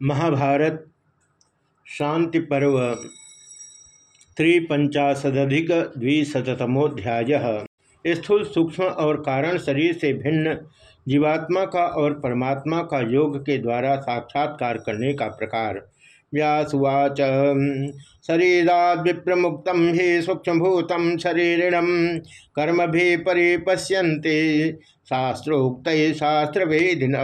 महाभारत शांति पर्व त्रिपंचाशदिक द्विशतमोध्याय स्थूल सूक्ष्म और कारण शरीर से भिन्न जीवात्मा का और परमात्मा का योग के द्वारा साक्षात्कार करने का प्रकार। व्यासुवाच शरीरा विप्रमुक्त ही सूक्ष्मभूत शरीरिणम कर्म भी परिपश्यन्ते, शास्त्रोक्त शास्त्र वेदिन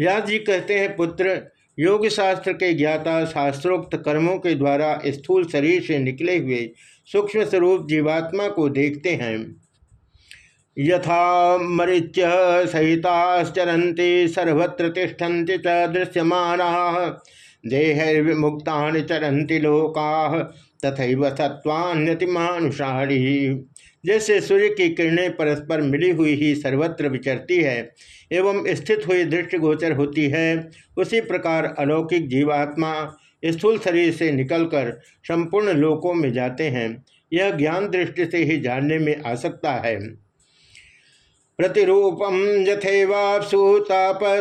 व्यास जी कहते हैं, पुत्र योग शास्त्र के ज्ञाता शास्त्रोक्त कर्मों के द्वारा स्थूल शरीर से निकले हुए सूक्ष्म स्वरूप जीवात्मा को देखते हैं। यथा मरीच्य सहिताश्चरती सर्वत्र तिष्ठन्ति च दृश्यमाना देहर्विमुक्ता चरन्ति लोका। तथा तत्वान्यतिमानुषाणी जैसे सूर्य की किरणें परस्पर मिली हुई ही सर्वत्र विचरती है, एवं स्थित हुई दृष्टिगोचर होती है, उसी प्रकार अलौकिक जीवात्मा स्थूल शरीर से निकलकर संपूर्ण लोकों में जाते हैं। यह ज्ञान दृष्टि से ही जानने में आ सकता है। प्रतिरूपम यथेवापसु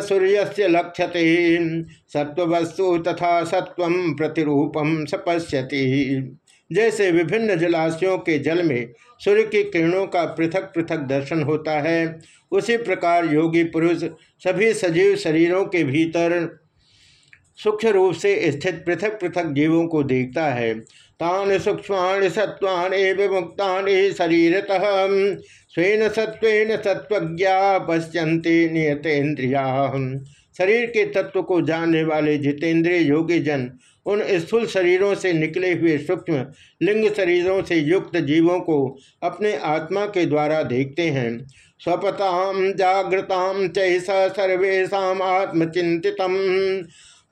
सूर्य से लक्ष्यते। सत्वस्तु तथा सत्व प्रतिरूपम सपश्यति। जैसे विभिन्न जलाशयों के जल में सूर्य की किरणों का पृथक पृथक दर्शन होता है, उसी प्रकार योगी पुरुष सभी सजीव शरीरों के भीतर सूक्ष्म रूप से स्थित पृथक पृथक जीवों को देखता है। तान सूक्ष्माण सत्वानि विमुक्तानि शरीरतः। स्वेन सत्वेन सत्वज्ञा पश्यन्ते नियतेन्द्रिया। शरीर के तत्व को जानने वाले जितेंद्रिय योगी जन, उन स्थूल शरीरों से निकले हुए सूक्ष्म लिंग शरीरों से युक्त जीवों को अपने आत्मा के द्वारा देखते हैं। स्वपताम जागृताम चैसा सर्वेशा आत्मचिंतित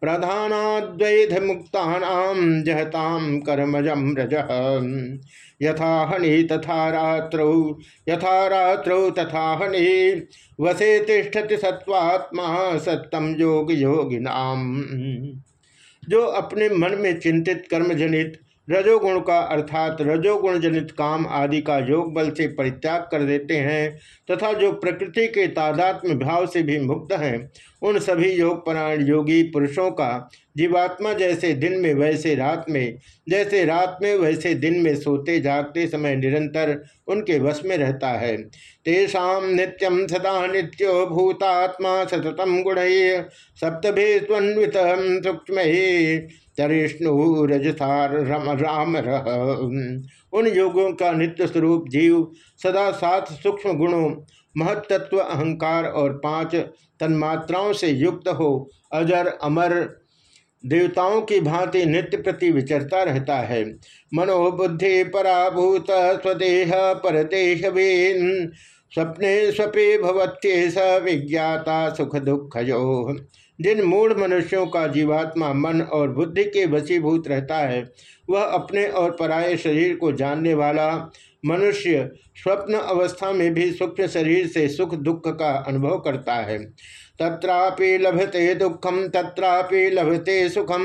प्रधानाद्वैध मुक्ता जहताम कर्मजम रज। यथा हनि तथा रात्रौ यथा रात्रौ तथा हनि वसे तिष्ठति सत्वात्मा सत्यम योग योगिनाम जो अपने मन में चिंतित, कर्मजनित, रजोगुण का अर्थात रजोगुण जनित काम आदि का योग बल से परित्याग कर देते हैं, तथा जो प्रकृति के तादात्म्य भाव से भी मुक्त हैं उन सभी योग परायण योगी पुरुषों का जीवात्मा जैसे दिन में वैसे रात में, जैसे रात में वैसे दिन में सोते जागते समय निरंतर उनके वश में रहता है। तेषा नित्यम सदा नित्यो भूतात्मा सततम गुण सप्तभे सूक्ष्म तरिष्णु रजसार रम राम रह उन योगों का नित्य स्वरूप जीव सदा सात सूक्ष्म गुणों महत्त्व अहंकार और पाँच तन्मात्राओं से युक्त हो, अजर अमर देवताओं की भांति नित्य प्रति विचरता रहता है। मनोबुद्धि पराभूत, स्वदेह परदेह स्वप्ने स्वपे भवत्ये स विज्ञाता सुख दुख जिन मूढ़ मनुष्यों का जीवात्मा मन और बुद्धि के वशीभूत रहता है, वह अपने और पराये शरीर को जानने वाला मनुष्य स्वप्न अवस्था में भी सूक्ष्म शरीर से सुख दुख का अनुभव करता है। तत्रापि लभते दुखम तत्रापि लभते सुखम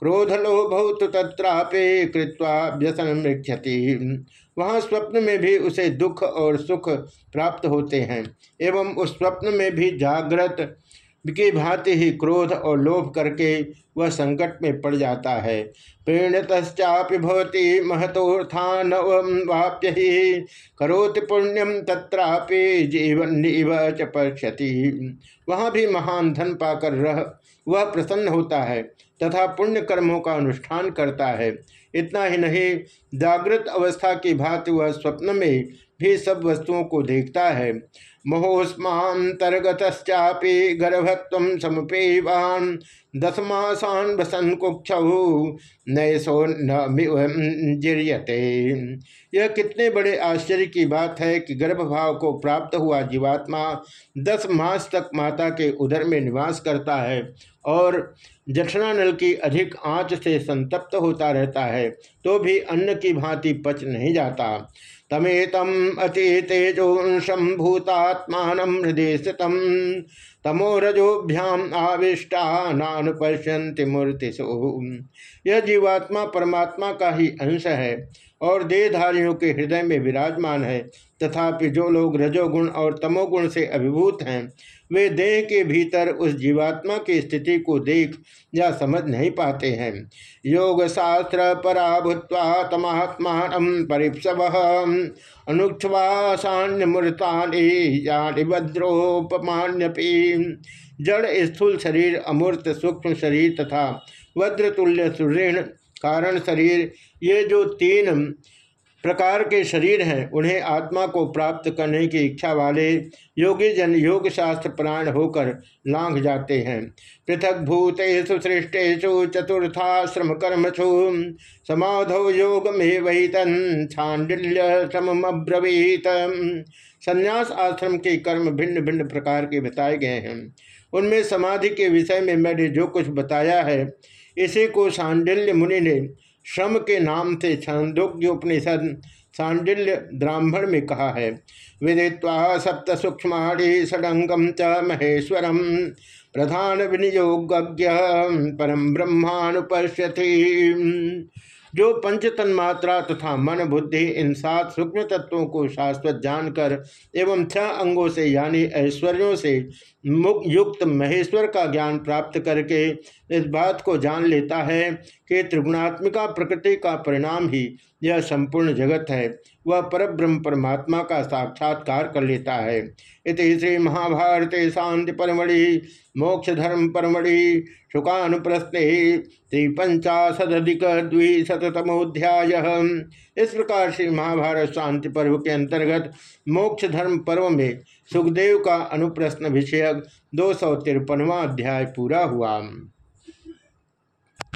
क्रोध लोभ तो तत्रापि कृत्वा व्यसन मृक्षति। वहाँ स्वप्न में भी उसे दुख और सुख प्राप्त होते हैं, एवं उस स्वप्न में भी जागृत की भांति ही क्रोध और लोभ करके वह संकट में पड़ जाता है। प्रेणतश्चापि भवती महतोर्थान वाप्य ही। करोति पुण्यम तत्रापि जीवन च पश्यति। वहाँ भी महान धन पाकर रह, वह प्रसन्न होता है तथा पुण्य कर्मों का अनुष्ठान करता है। इतना ही नहीं, जागृत अवस्था की भांति वह स्वप्न में भी सब वस्तुओं को देखता है। महोस्मांतर्गतश्चापि गर्भत्व समुपेवान। दसमासान बसन कुक्ष नयसो निर्यते यह कितने बड़े आश्चर्य की बात है कि गर्भभाव को प्राप्त हुआ जीवात्मा दस मास तक माता के उदर में निवास करता है और जठनानल की अधिक आँच से संतप्त होता रहता है तो भी अन्न की भांति पच नहीं जाता। तमेतम अति तेजोंशम भूतात्मान हृदय स्थित तमोरजोभ्याम आविष्टा नानुपश्यंति मूर्ति यह जीवात्मा परमात्मा का ही अंश है। और देहधारियों के हृदय में विराजमान है, तथापि जो लोग रजोगुण और तमोगुण से अभिभूत हैं, वे देह के भीतर उस जीवात्मा की स्थिति को देख या समझ नहीं पाते हैं। योग शास्त्र पराभूत्वा तमात्मान परिप्सव अनुक्षवासान्य मूर्तानि भद्रोपमान्यपी जड़ स्थूल शरीर, अमूर्त सूक्ष्म शरीर तथा वज्रतुल्य सुदृढ़ कारण शरीर, ये जो तीन प्रकार के शरीर हैं, उन्हें आत्मा को प्राप्त करने की इच्छा वाले योगी जन योग शास्त्र प्राण होकर लांघ जाते हैं। पृथक भूतेषु सृष्टेशु चतुर्थाश्रम कर्मसु, समाधो योग में वही तन छांडिल्य समब्रवीत संन्यास आश्रम के कर्म भिन्न भिन्न प्रकार के बताए गए हैं। उनमें समाधि के विषय में मैंने जो कुछ बताया है इसी को सांडिल्य मुनि ने श्रम के नाम से छांदोग्योपनिषद सांडिल्य ब्राह्मण में कहा है। विदिता सप्त सूक्ष्म षडंगम च महेश्वरम प्रधान विनियोग परम ब्रह्मानुपश्यति। जो पंच तन्मात्रा तथा मन बुद्धि इन सात सूक्ष्म तत्वों को शाश्वत जानकर एवं छह अंगों से यानी ऐश्वर्यों से युक्त महेश्वर का ज्ञान प्राप्त करके इस बात को जान लेता है कि त्रिगुणात्मिका प्रकृति का परिणाम ही यह संपूर्ण जगत है। वह परब्रह्म परमात्मा का साक्षात्कार कर लेता है। इति श्री महाभारत शांति परमढ़ि मोक्ष धर्म परमढ़ि, शुकानुप्रस्ते त्रिपंचाशदिक द्विशतमोध्याय इस प्रकार श्री महाभारत शांति पर्व के अंतर्गत मोक्ष धर्म पर्व में सुखदेव का अनुप्रश्न विषयक दो सौ तिरपनवा अध्याय पूरा हुआ।